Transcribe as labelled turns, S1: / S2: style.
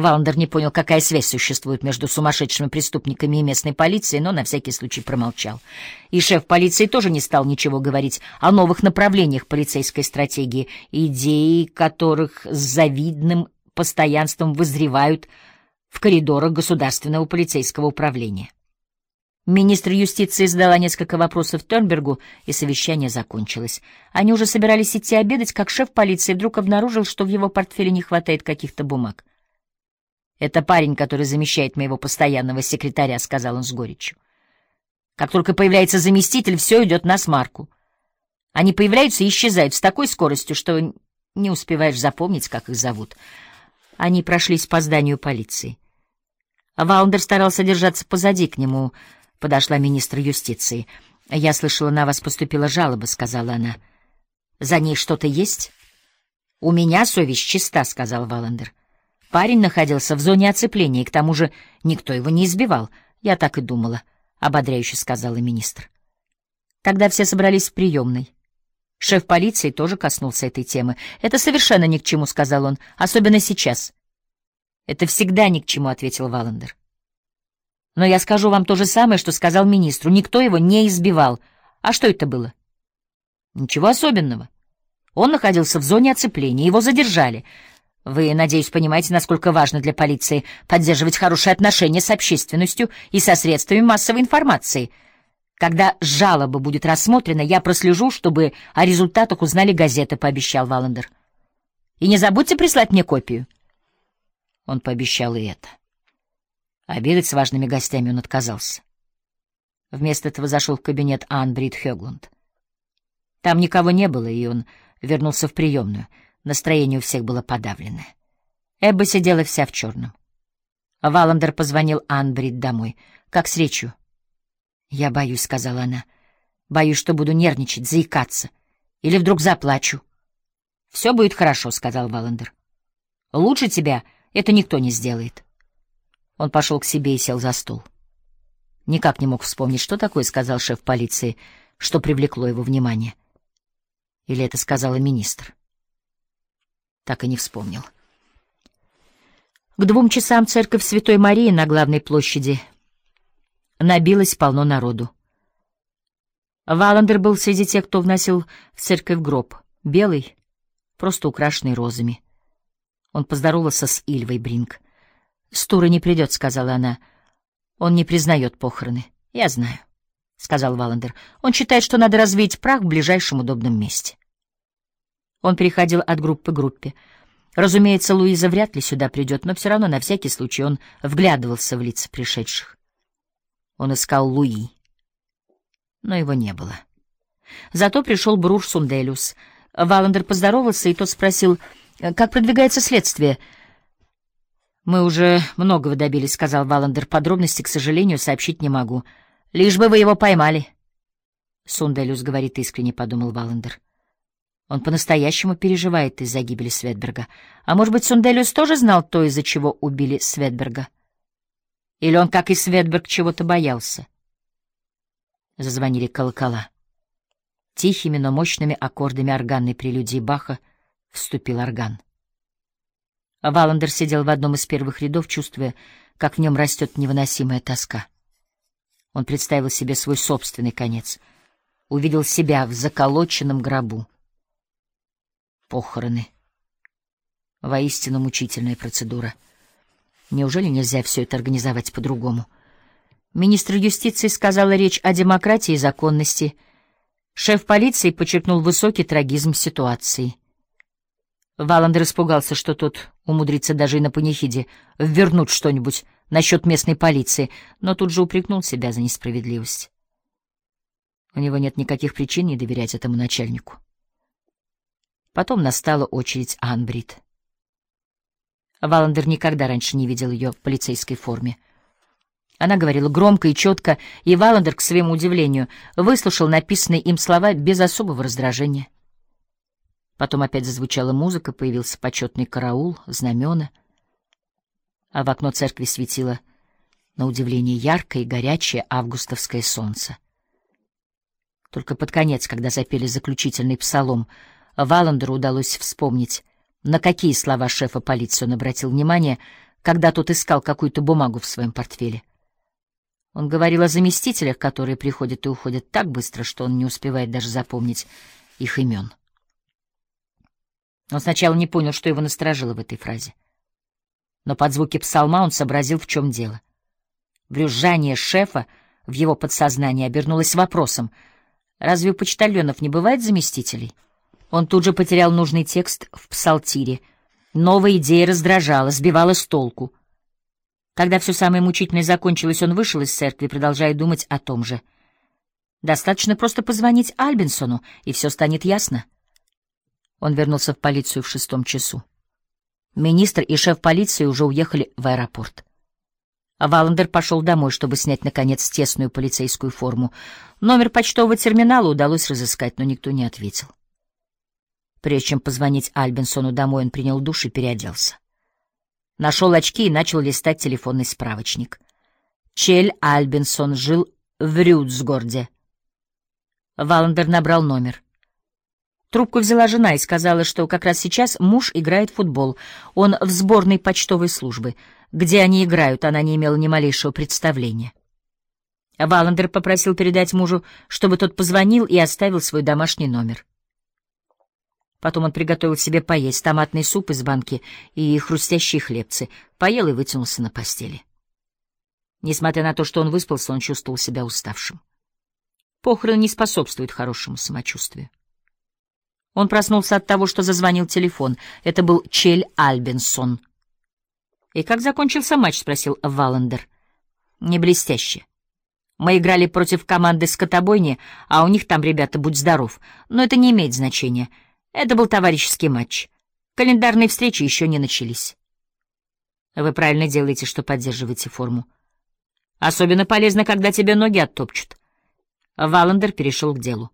S1: Валандер не понял, какая связь существует между сумасшедшими преступниками и местной полицией, но на всякий случай промолчал. И шеф полиции тоже не стал ничего говорить о новых направлениях полицейской стратегии, идеи которых с завидным постоянством вызревают в коридорах государственного полицейского управления. Министр юстиции задала несколько вопросов Тернбергу, и совещание закончилось. Они уже собирались идти обедать, как шеф полиции вдруг обнаружил, что в его портфеле не хватает каких-то бумаг. «Это парень, который замещает моего постоянного секретаря», — сказал он с горечью. «Как только появляется заместитель, все идет на смарку. Они появляются и исчезают с такой скоростью, что не успеваешь запомнить, как их зовут». Они прошлись по зданию полиции. Ваундер старался держаться позади к нему. Подошла министр юстиции. «Я слышала, на вас поступила жалоба», — сказала она. «За ней что-то есть?» «У меня совесть чиста», — сказал Валандер. Парень находился в зоне оцепления, и к тому же никто его не избивал. Я так и думала, — ободряюще сказала министр. Тогда все собрались в приемной. Шеф полиции тоже коснулся этой темы. «Это совершенно ни к чему», — сказал он, — «особенно сейчас». «Это всегда ни к чему», — ответил Валандер. «Но я скажу вам то же самое, что сказал министру. Никто его не избивал. А что это было?» «Ничего особенного. Он находился в зоне оцепления, его задержали. Вы, надеюсь, понимаете, насколько важно для полиции поддерживать хорошие отношения с общественностью и со средствами массовой информации». Когда жалоба будет рассмотрена, я прослежу, чтобы о результатах узнали газеты, — пообещал Валандер. И не забудьте прислать мне копию. Он пообещал и это. Обедать с важными гостями он отказался. Вместо этого зашел в кабинет Ан Брит. Там никого не было, и он вернулся в приемную. Настроение у всех было подавленное. Эбба сидела вся в черном. Валандер позвонил Ан Брит домой. «Как с речью?» «Я боюсь», — сказала она. «Боюсь, что буду нервничать, заикаться. Или вдруг заплачу». «Все будет хорошо», — сказал Валандер. «Лучше тебя это никто не сделает». Он пошел к себе и сел за стол. Никак не мог вспомнить, что такое сказал шеф полиции, что привлекло его внимание. Или это сказала министр. Так и не вспомнил. К двум часам церковь Святой Марии на главной площади — набилось полно народу. Валандер был среди тех, кто вносил в церковь гроб, белый, просто украшенный розами. Он поздоровался с Ильвой Бринг. «Стура не придет», — сказала она. «Он не признает похороны». «Я знаю», — сказал Валандер. «Он считает, что надо развеять прах в ближайшем удобном месте». Он переходил от группы к группе. Разумеется, Луиза вряд ли сюда придет, но все равно на всякий случай он вглядывался в лица пришедших. Он искал Луи, но его не было. Зато пришел Бруш Сунделюс. Валандер поздоровался, и тот спросил, как продвигается следствие. «Мы уже многого добились», — сказал Валандер. «Подробности, к сожалению, сообщить не могу. Лишь бы вы его поймали». Сунделюс говорит искренне, — подумал Валандер. Он по-настоящему переживает из-за гибели Светберга. А может быть, Сунделюс тоже знал то, из-за чего убили Светберга? Или он, как и Светберг, чего-то боялся? Зазвонили колокола. Тихими, но мощными аккордами органной прелюдии Баха вступил орган. Валандер сидел в одном из первых рядов, чувствуя, как в нем растет невыносимая тоска. Он представил себе свой собственный конец, увидел себя в заколоченном гробу. Похороны. Воистину мучительная процедура — Неужели нельзя все это организовать по-другому? Министр юстиции сказала речь о демократии и законности. Шеф полиции подчеркнул высокий трагизм ситуации. Валандер испугался, что тот умудрится даже и на панихиде ввернуть что-нибудь насчет местной полиции, но тут же упрекнул себя за несправедливость. У него нет никаких причин не доверять этому начальнику. Потом настала очередь Анбрид. Валандер никогда раньше не видел ее в полицейской форме. Она говорила громко и четко, и Валандер, к своему удивлению, выслушал написанные им слова без особого раздражения. Потом опять зазвучала музыка, появился почетный караул, знамена, а в окно церкви светило, на удивление, яркое и горячее августовское солнце. Только под конец, когда запели заключительный псалом, Валандеру удалось вспомнить, на какие слова шефа полиции он обратил внимание, когда тот искал какую-то бумагу в своем портфеле. Он говорил о заместителях, которые приходят и уходят так быстро, что он не успевает даже запомнить их имен. Он сначала не понял, что его насторожило в этой фразе. Но под звуки псалма он сообразил, в чем дело. Брюзжание шефа в его подсознании обернулось вопросом, разве у почтальонов не бывает заместителей? Он тут же потерял нужный текст в псалтире. Новая идея раздражала, сбивала с толку. Когда все самое мучительное закончилось, он вышел из церкви, продолжая думать о том же. Достаточно просто позвонить Альбинсону, и все станет ясно. Он вернулся в полицию в шестом часу. Министр и шеф полиции уже уехали в аэропорт. Валандер пошел домой, чтобы снять, наконец, тесную полицейскую форму. Номер почтового терминала удалось разыскать, но никто не ответил. Прежде чем позвонить Альбинсону домой, он принял душ и переоделся. Нашел очки и начал листать телефонный справочник. Чель Альбинсон жил в Рюдсгорде. Валандер набрал номер. Трубку взяла жена и сказала, что как раз сейчас муж играет в футбол. Он в сборной почтовой службы. Где они играют, она не имела ни малейшего представления. Валандер попросил передать мужу, чтобы тот позвонил и оставил свой домашний номер. Потом он приготовил себе поесть томатный суп из банки и хрустящие хлебцы, поел и вытянулся на постели. Несмотря на то, что он выспался, он чувствовал себя уставшим. Похороны не способствуют хорошему самочувствию. Он проснулся от того, что зазвонил телефон. Это был Чель Альбинсон. «И как закончился матч?» — спросил Валандер. «Не блестяще. Мы играли против команды скотобойни, а у них там ребята, будь здоров. Но это не имеет значения. Это был товарищеский матч. Календарные встречи еще не начались». «Вы правильно делаете, что поддерживаете форму. Особенно полезно, когда тебе ноги оттопчут». Валандер перешел к делу.